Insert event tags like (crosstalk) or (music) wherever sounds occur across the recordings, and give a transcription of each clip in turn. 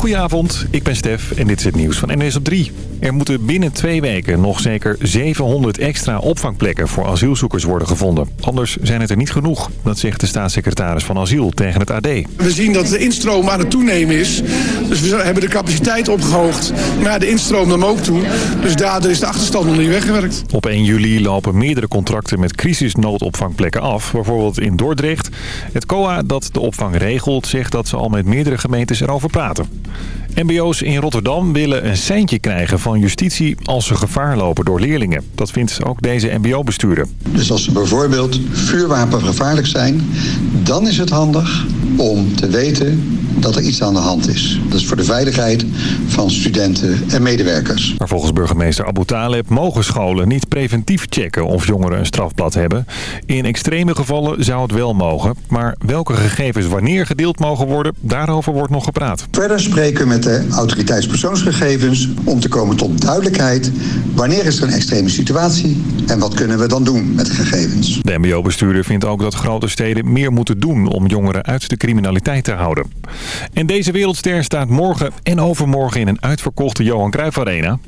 Goedenavond, ik ben Stef en dit is het nieuws van NWS op 3. Er moeten binnen twee weken nog zeker 700 extra opvangplekken voor asielzoekers worden gevonden. Anders zijn het er niet genoeg, dat zegt de staatssecretaris van Asiel tegen het AD. We zien dat de instroom aan het toenemen is. Dus we hebben de capaciteit opgehoogd. Maar de instroom nam ook toe. Dus daardoor is de achterstand nog niet weggewerkt. Op 1 juli lopen meerdere contracten met crisisnoodopvangplekken af. Bijvoorbeeld in Dordrecht. Het COA dat de opvang regelt zegt dat ze al met meerdere gemeentes erover praten. MBO's in Rotterdam willen een seintje krijgen van justitie als ze gevaar lopen door leerlingen. Dat vindt ook deze MBO-bestuurder. Dus als ze bijvoorbeeld vuurwapengevaarlijk zijn, dan is het handig om te weten dat er iets aan de hand is. Dat is voor de veiligheid van studenten en medewerkers. Maar volgens burgemeester Abu Taleb mogen scholen niet preventief checken of jongeren een strafblad hebben. In extreme gevallen zou het wel mogen. Maar welke gegevens wanneer gedeeld mogen worden, daarover wordt nog gepraat. Verder spreken met de autoriteitspersoonsgegevens om te komen tot duidelijkheid. Wanneer is er een extreme situatie en wat kunnen we dan doen met de gegevens? De mbo-bestuurder vindt ook dat grote steden meer moeten doen om jongeren uit de criminaliteit te houden. En deze wereldster staat morgen en overmorgen in een uitverkochte Johan Cruijff Arena.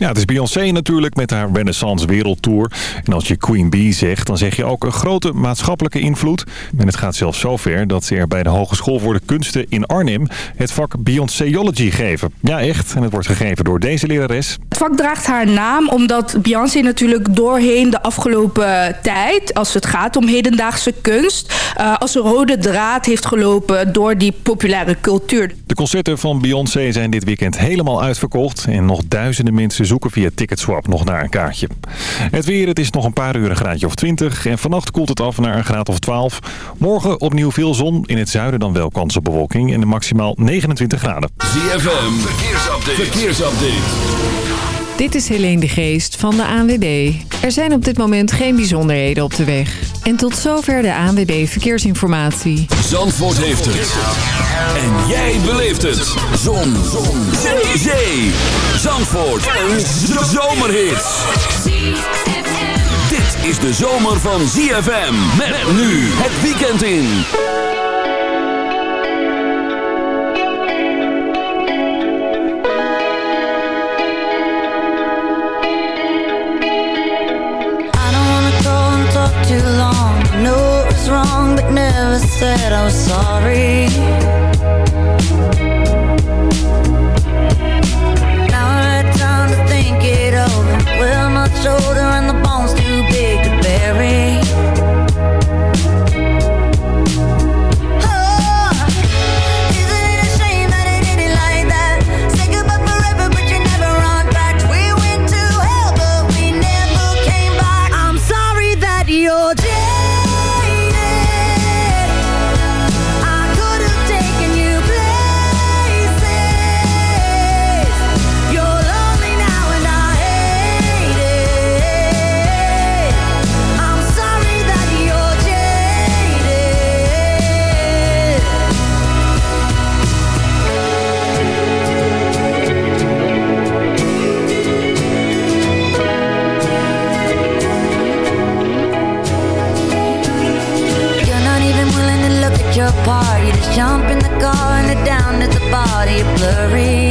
Ja, het is Beyoncé natuurlijk met haar Renaissance Wereldtour. En als je Queen Bee zegt, dan zeg je ook een grote maatschappelijke invloed. En het gaat zelfs zover dat ze er bij de Hogeschool voor de Kunsten in Arnhem het vak Beyoncéology geven. Ja, echt. En het wordt gegeven door deze lerares. Het vak draagt haar naam omdat Beyoncé natuurlijk doorheen de afgelopen tijd, als het gaat om hedendaagse kunst, uh, als een rode draad heeft gelopen door die populaire cultuur. De concerten van Beyoncé zijn dit weekend helemaal uitverkocht en nog duizenden mensen zoeken via Ticketswap nog naar een kaartje. Het weer, het is nog een paar uur een graadje of 20 en vannacht koelt het af naar een graad of 12. Morgen opnieuw veel zon, in het zuiden dan wel kans op bewolking en maximaal 29 graden. ZFM, verkeersupdate. verkeersupdate. Dit is Helene de Geest van de ANWB. Er zijn op dit moment geen bijzonderheden op de weg. En tot zover de ANWB Verkeersinformatie. Zandvoort heeft het. En jij beleeft het. Zon. Zon. Zee. Zandvoort. Een zomerhit. Dit is de zomer van ZFM. Met nu het weekend in. Never said I was sorry your party. Just jump in the car and the down at the body. To blurry.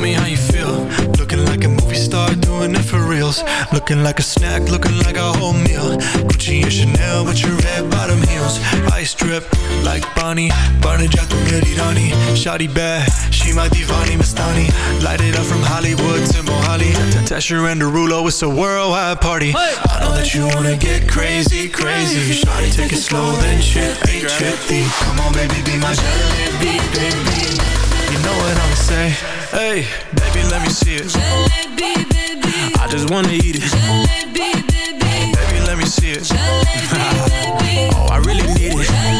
Me how you feel. Looking like a movie star, doing it for reals. Looking like a snack, looking like a whole meal. Gucci and Chanel with your red bottom heels. Ice drip like Bonnie. Burn it, tu Merirani. Shotty bad, she my divani Mastani. Light it up from Hollywood to Mohali. Tesher and Derulo, it's a worldwide party. I know that you wanna get crazy, crazy. Shotty, take it slow, then chippy, chippy. Come on, baby, be my jalebi, baby. You know what I'ma say? Hey, baby, let me see it. Jalebi, baby. I just wanna eat it. Jalebi, baby. Baby, let me see it. (laughs) Jalebi, Oh, I really need it.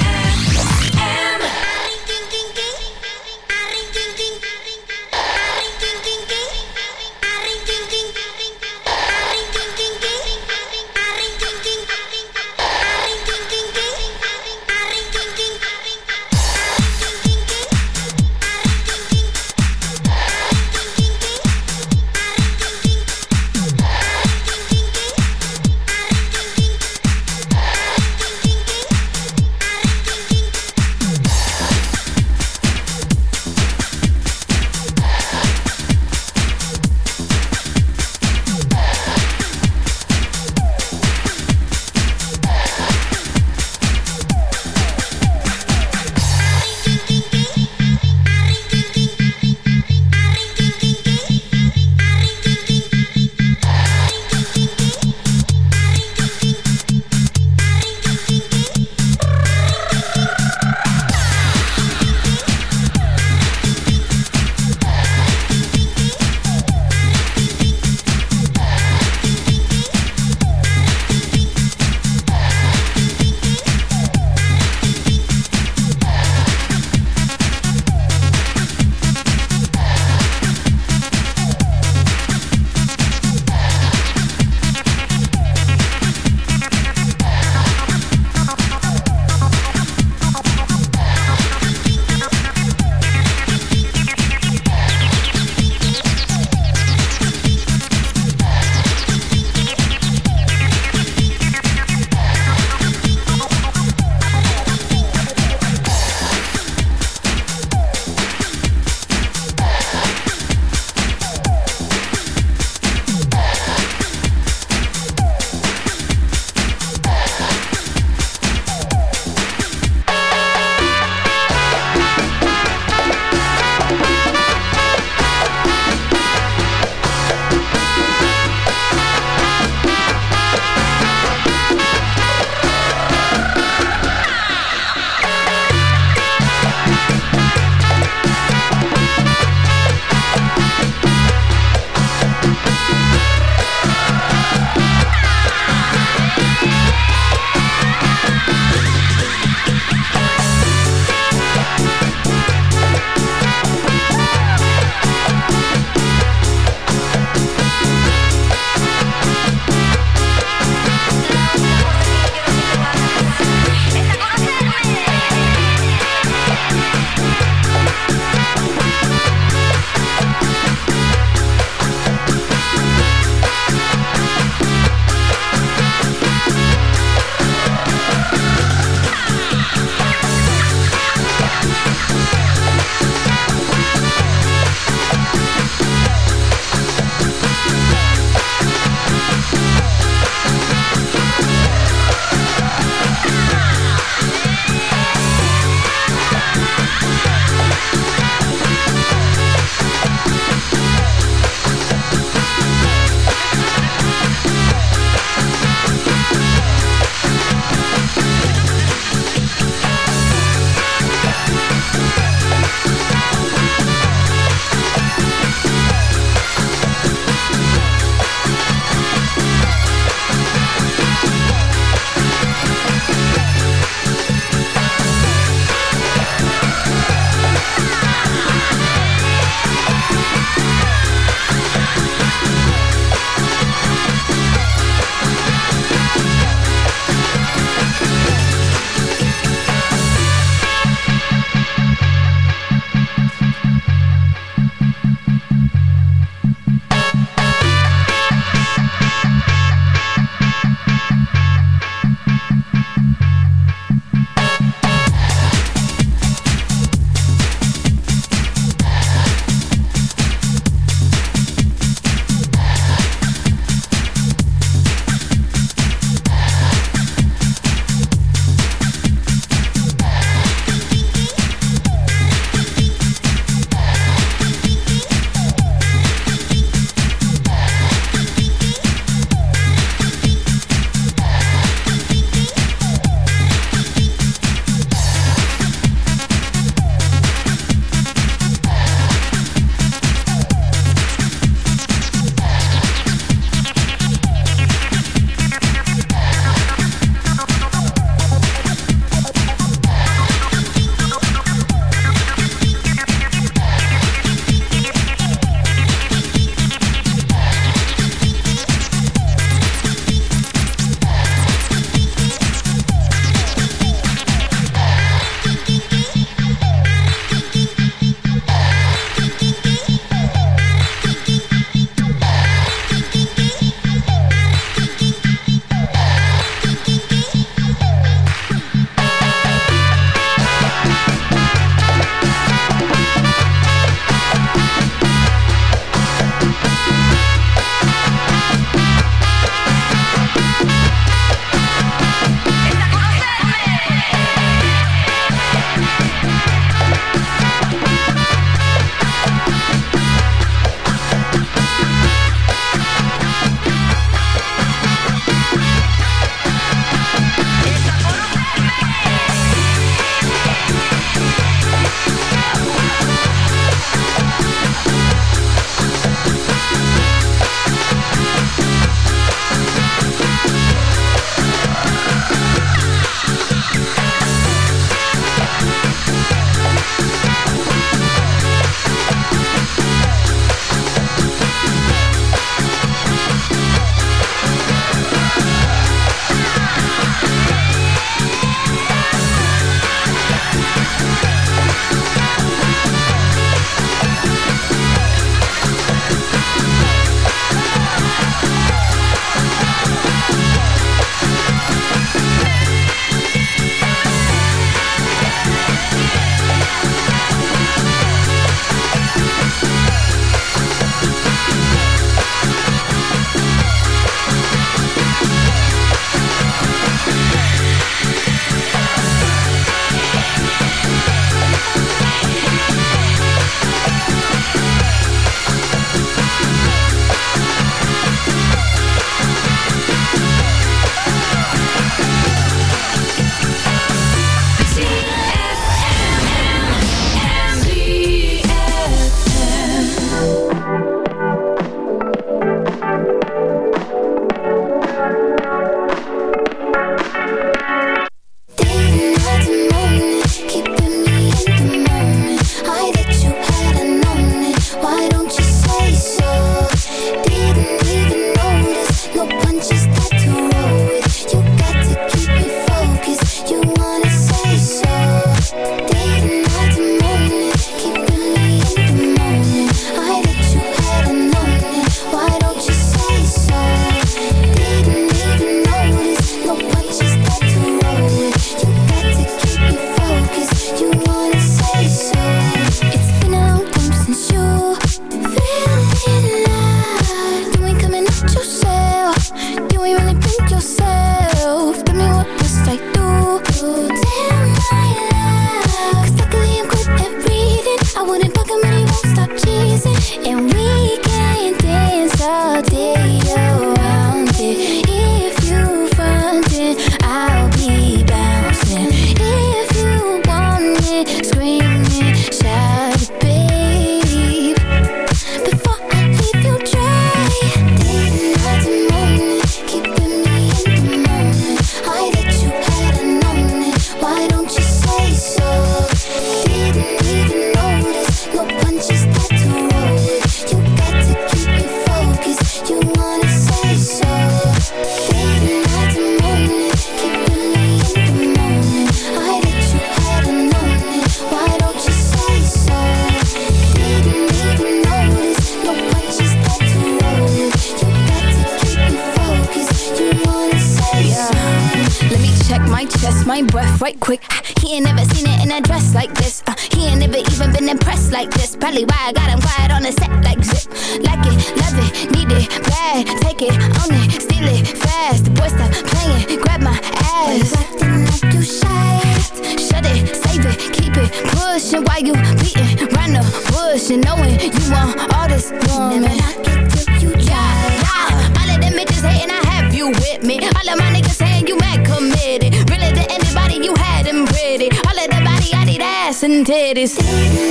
Ass and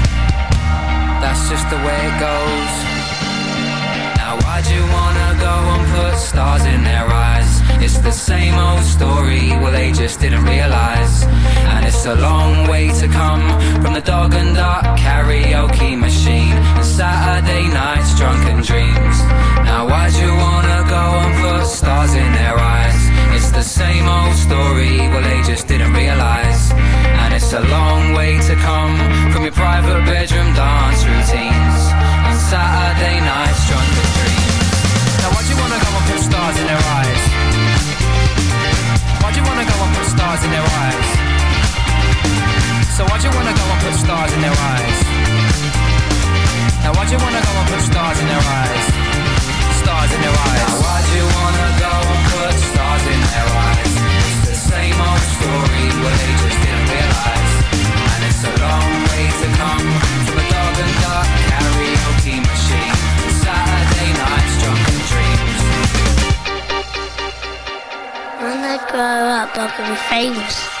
That's just the way it goes. Now why'd you wanna go and put stars in their eyes? It's the same old story, well they just didn't realise And it's a long way to come from the dog and duck karaoke machine And Saturday nights, drunken dreams Now why'd you wanna go and put stars in their eyes? It's the same old story, well they just didn't realise And it's a long way to come from your private bedroom dance routines And Saturday nights, drunken dreams Now why'd you wanna go and put stars in their eyes? Why'd you wanna go and put stars in their eyes? So why'd you wanna go and put stars in their eyes? Now why'd you wanna go and put stars in their eyes? Stars in their eyes. Now why'd you wanna go and put stars in their eyes? It's the same old story, what they just didn't realise. It's a long way to come from a dog and duck karaoke machine. Saturday nights, drunken dreams. When I grow up, I can be famous.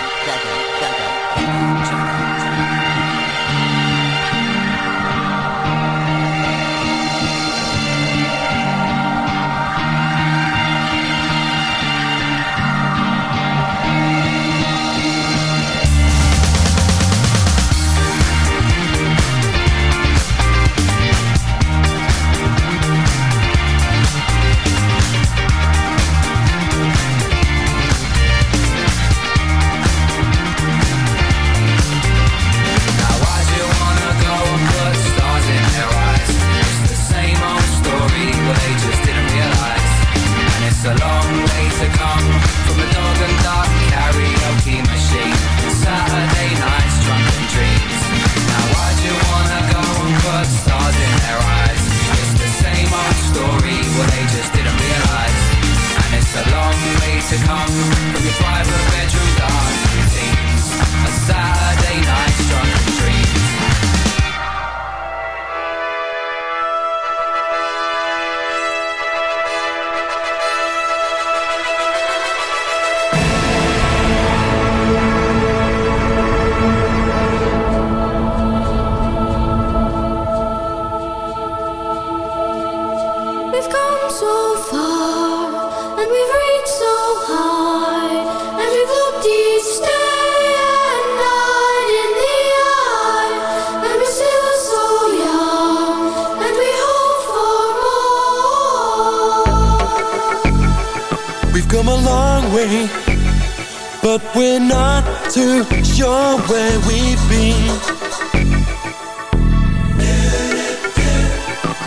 But we're not too sure where we've been.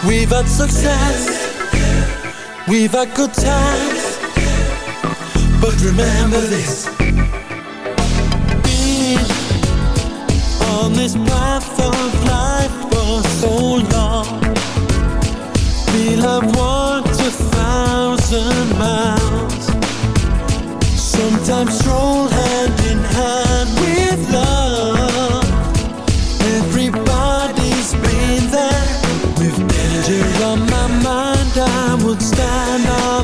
We've had success. We've had good times. But remember this. Been on this path of life for so long. Feel I've walked a thousand miles sometimes stroll hand in hand with love. Everybody's been there with danger on my mind. I would stand up.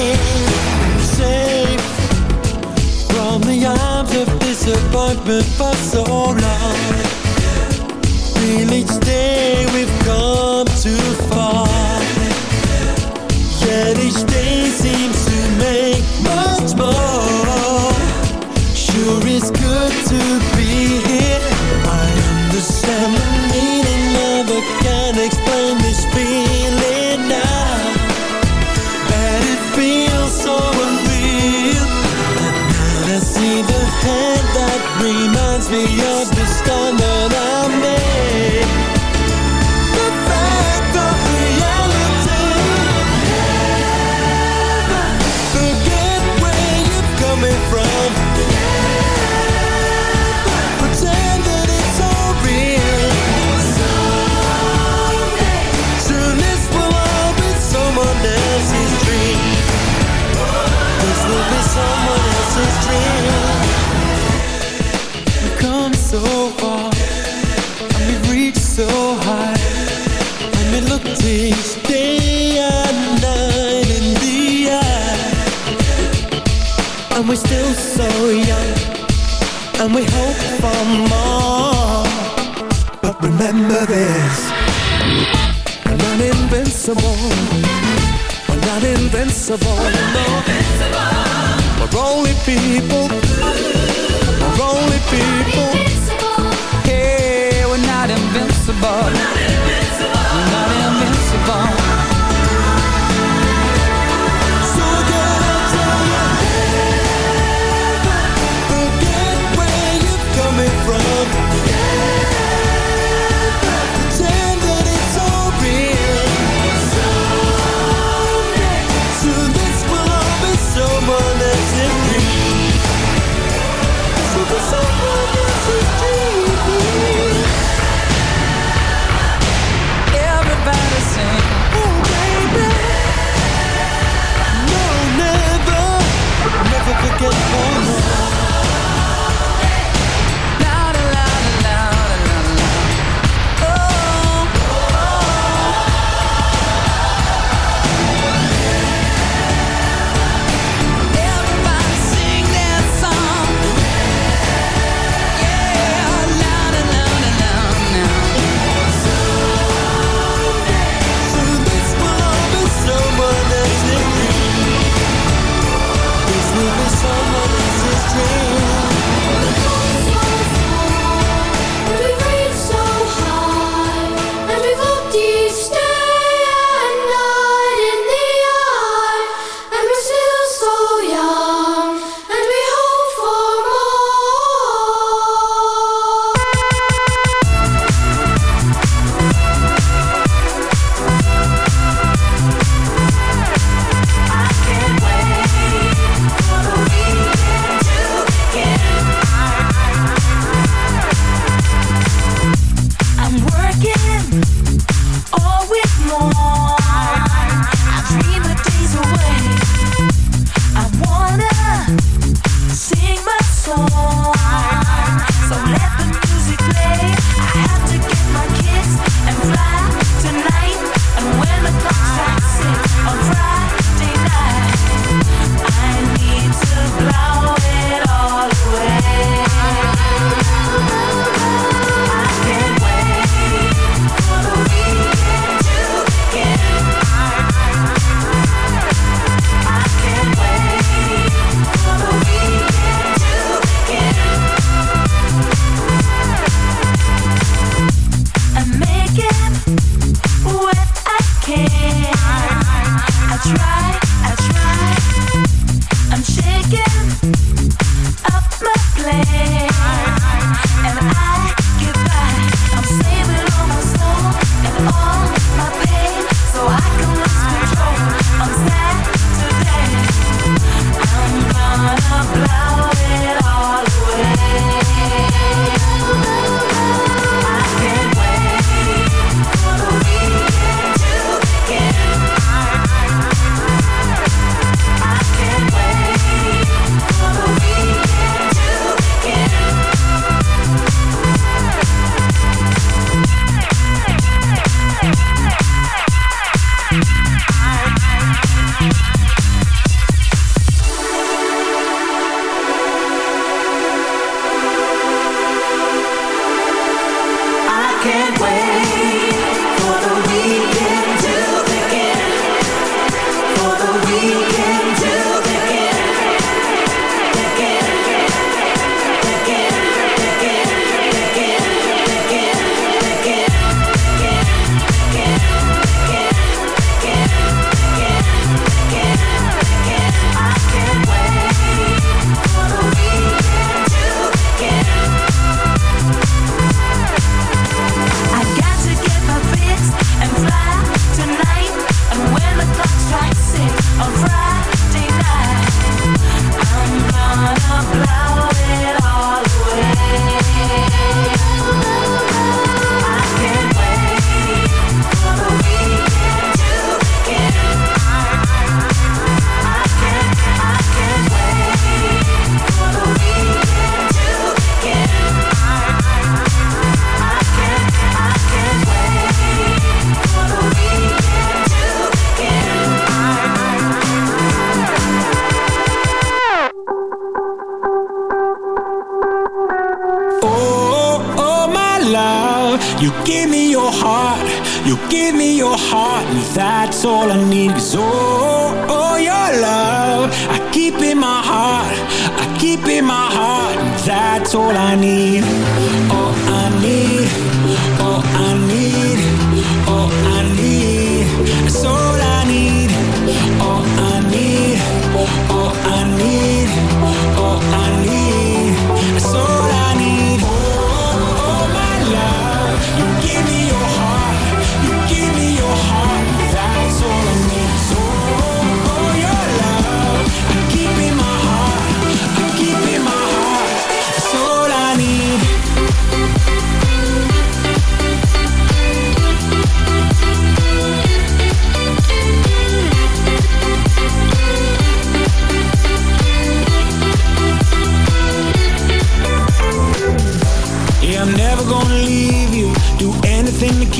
but for invincible. We're, invincible. We're only people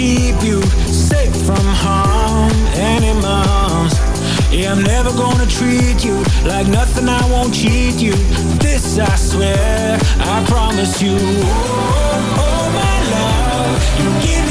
keep you safe from harm, animals. Yeah, I'm never gonna treat you like nothing. I won't cheat you. This I swear, I promise you. Oh, oh, oh my love, you give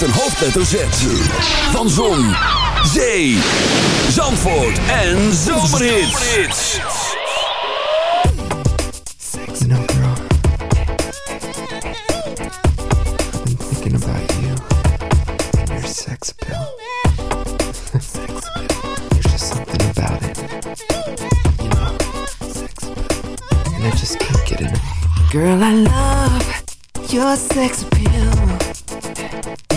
Met een hoofdletter Z. Van Zon, Zee, Zandvoort en Zomerhits. Girl, you and your sex appeal. sex appeal. There's just something about it. You know, sex appeal. And I just can't get enough. Girl, I love your sex.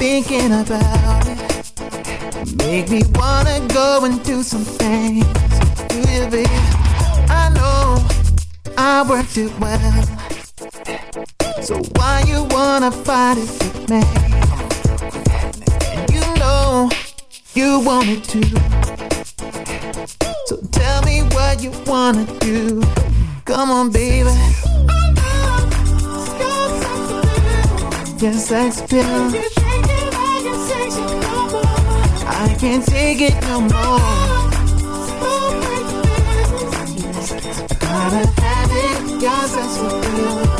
thinking about it. Make me wanna go and do some things. Do you, babe? I know I worked it well. So why you wanna fight it with me? You know you want it too. So tell me what you wanna do. Come on, baby. Yes, I feel. I can't take it no more. I gotta have it, cause that's what we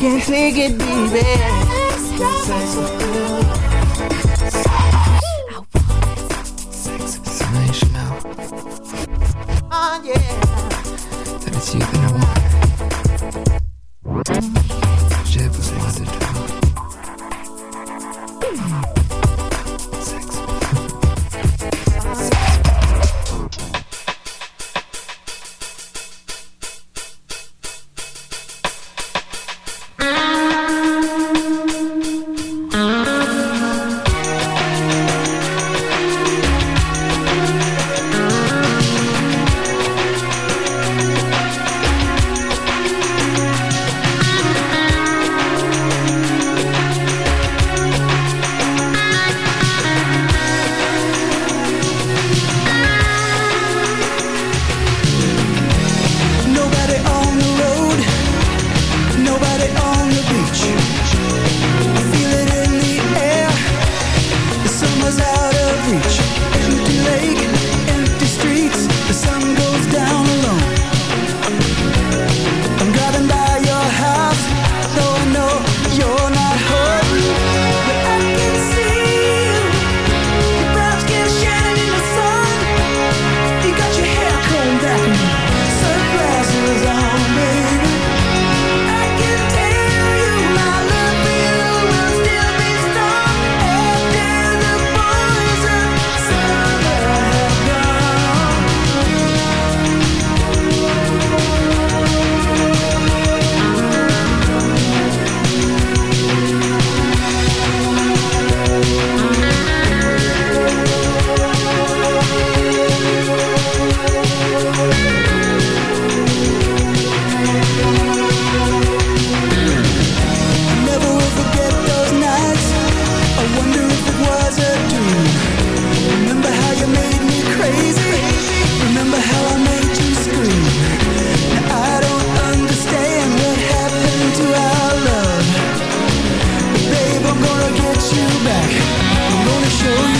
can't take it, baby. show you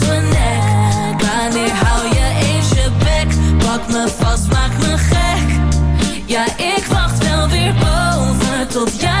tot jij.